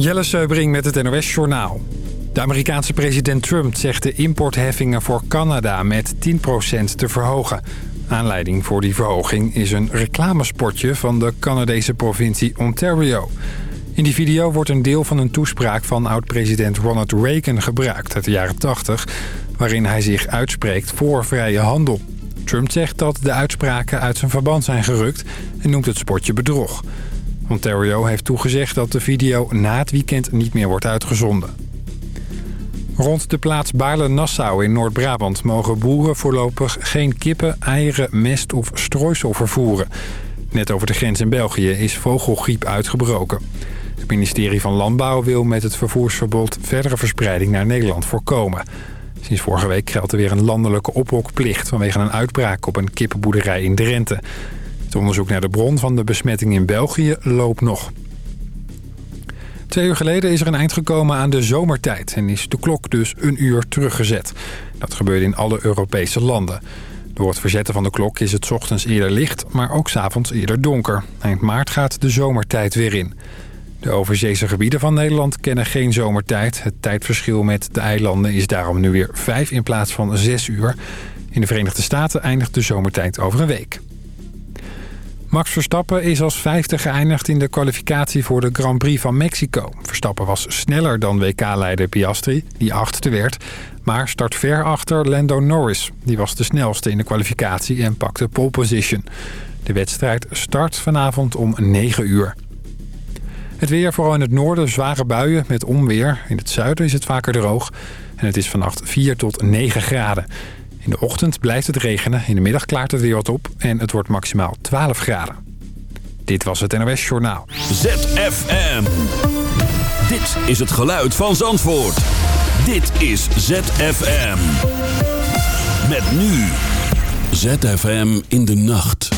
Jelle Seubring met het NOS Journaal. De Amerikaanse president Trump zegt de importheffingen voor Canada met 10% te verhogen. Aanleiding voor die verhoging is een reclamespotje van de Canadese provincie Ontario. In die video wordt een deel van een toespraak van oud-president Ronald Reagan gebruikt uit de jaren 80... waarin hij zich uitspreekt voor vrije handel. Trump zegt dat de uitspraken uit zijn verband zijn gerukt en noemt het spotje bedrog. Ontario heeft toegezegd dat de video na het weekend niet meer wordt uitgezonden. Rond de plaats Baarle-Nassau in Noord-Brabant mogen boeren voorlopig geen kippen, eieren, mest of strooisel vervoeren. Net over de grens in België is vogelgriep uitgebroken. Het ministerie van Landbouw wil met het vervoersverbod verdere verspreiding naar Nederland voorkomen. Sinds vorige week geldt er weer een landelijke ophokplicht vanwege een uitbraak op een kippenboerderij in Drenthe. Het onderzoek naar de bron van de besmetting in België loopt nog. Twee uur geleden is er een eind gekomen aan de zomertijd... en is de klok dus een uur teruggezet. Dat gebeurde in alle Europese landen. Door het verzetten van de klok is het ochtends eerder licht... maar ook s'avonds eerder donker. Eind maart gaat de zomertijd weer in. De overzeese gebieden van Nederland kennen geen zomertijd. Het tijdverschil met de eilanden is daarom nu weer vijf in plaats van zes uur. In de Verenigde Staten eindigt de zomertijd over een week. Max Verstappen is als vijfde geëindigd in de kwalificatie voor de Grand Prix van Mexico. Verstappen was sneller dan WK-leider Piastri, die achtste werd. Maar start ver achter Lando Norris. Die was de snelste in de kwalificatie en pakte pole position. De wedstrijd start vanavond om 9 uur. Het weer, vooral in het noorden, zware buien met onweer. In het zuiden is het vaker droog. En het is vannacht 4 tot 9 graden. In de ochtend blijft het regenen, in de middag klaart het weer wat op en het wordt maximaal 12 graden. Dit was het NOS Journaal. ZFM. Dit is het geluid van Zandvoort. Dit is ZFM. Met nu. ZFM in de nacht.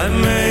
ZFM.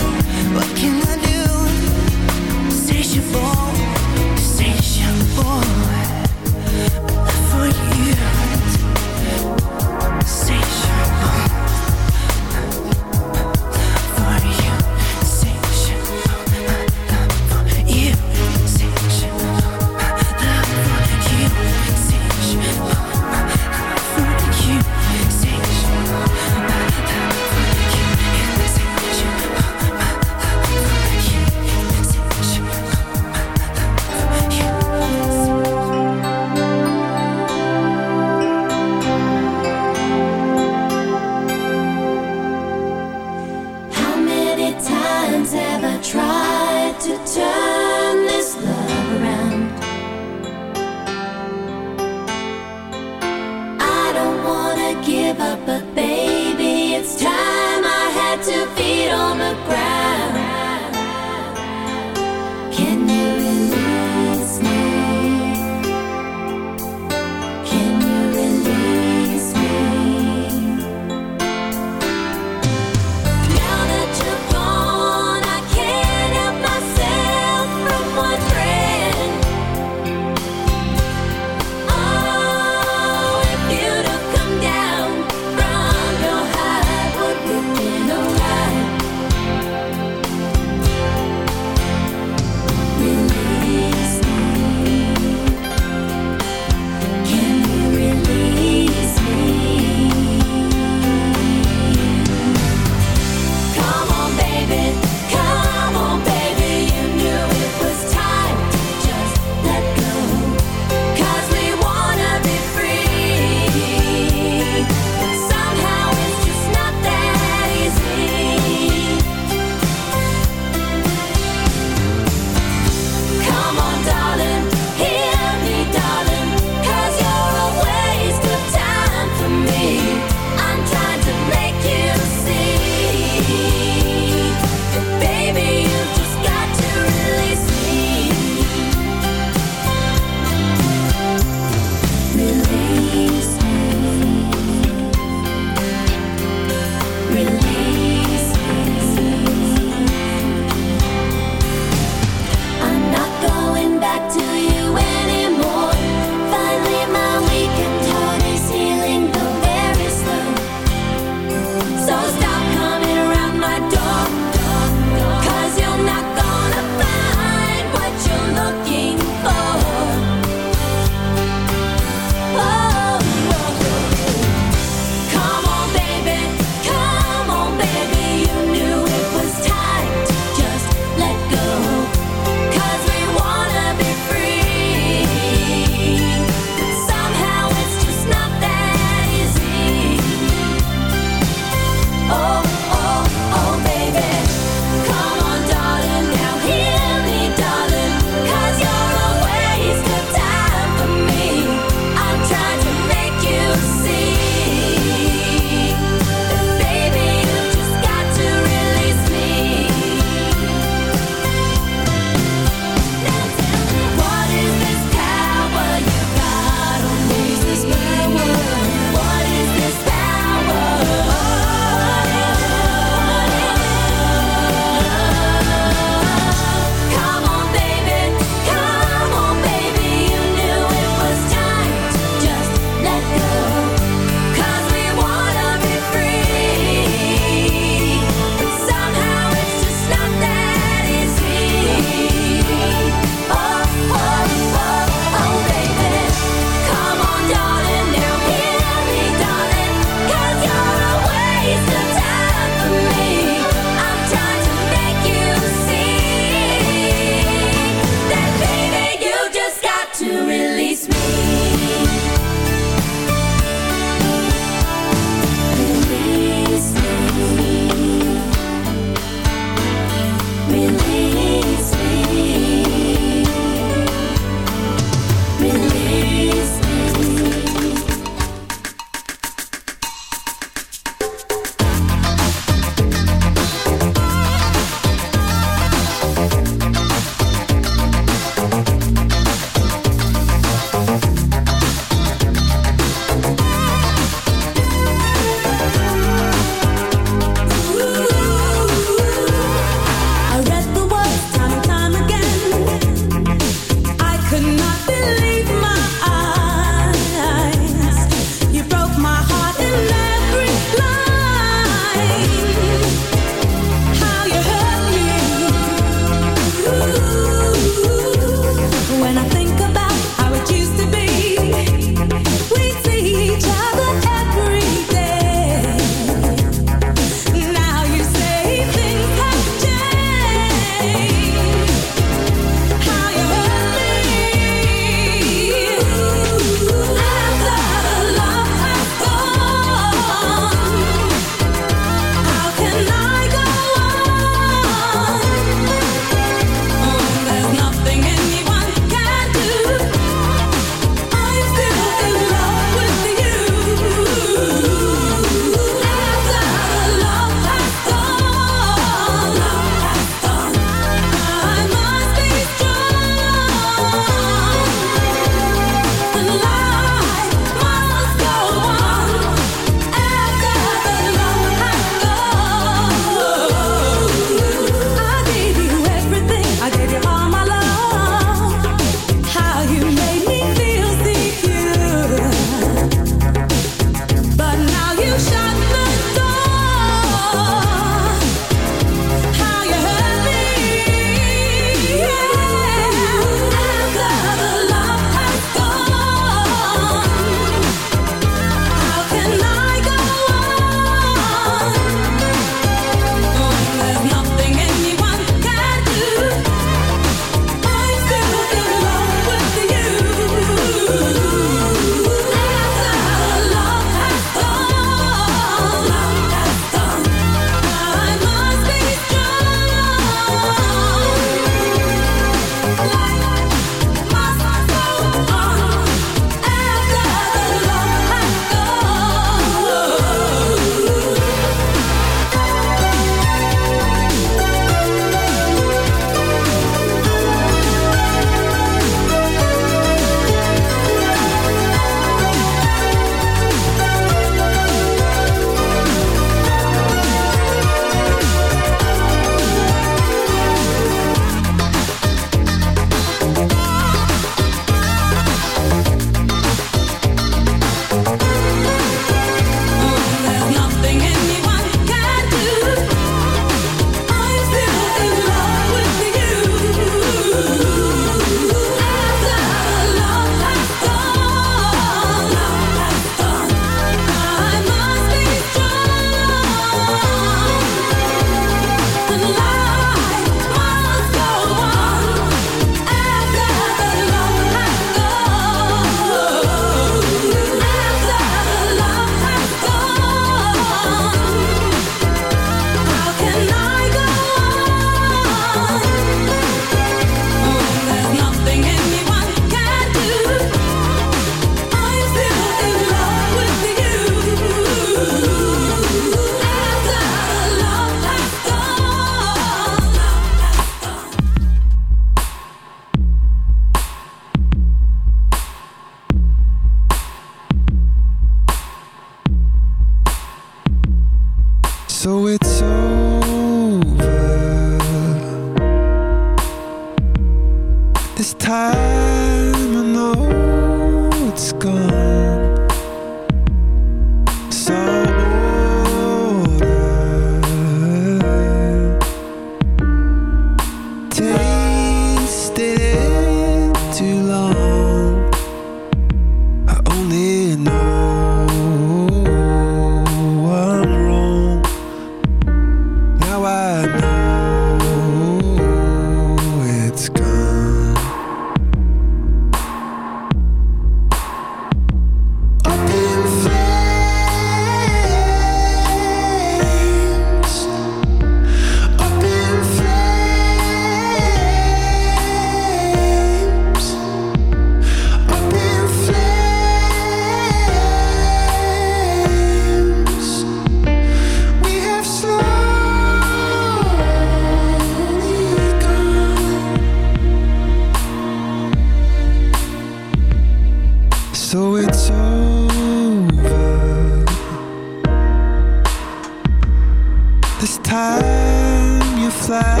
Time you fly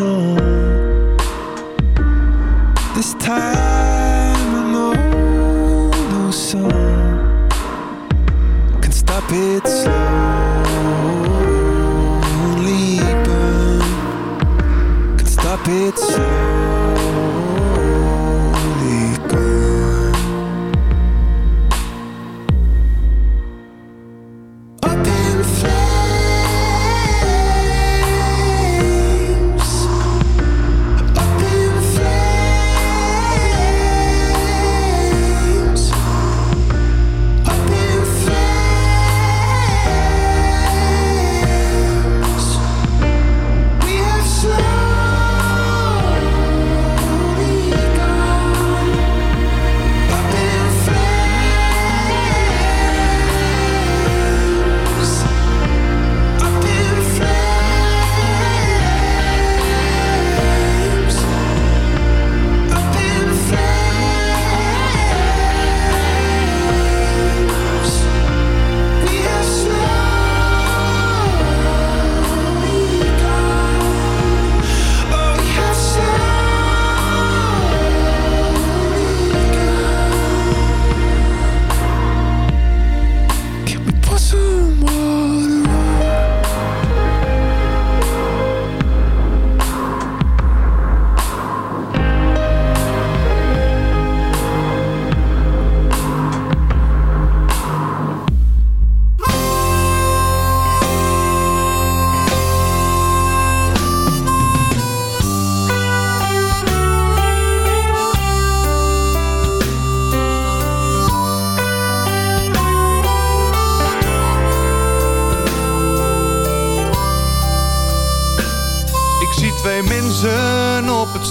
on. This time I know no sun can stop it slowly burn. Can stop it slowly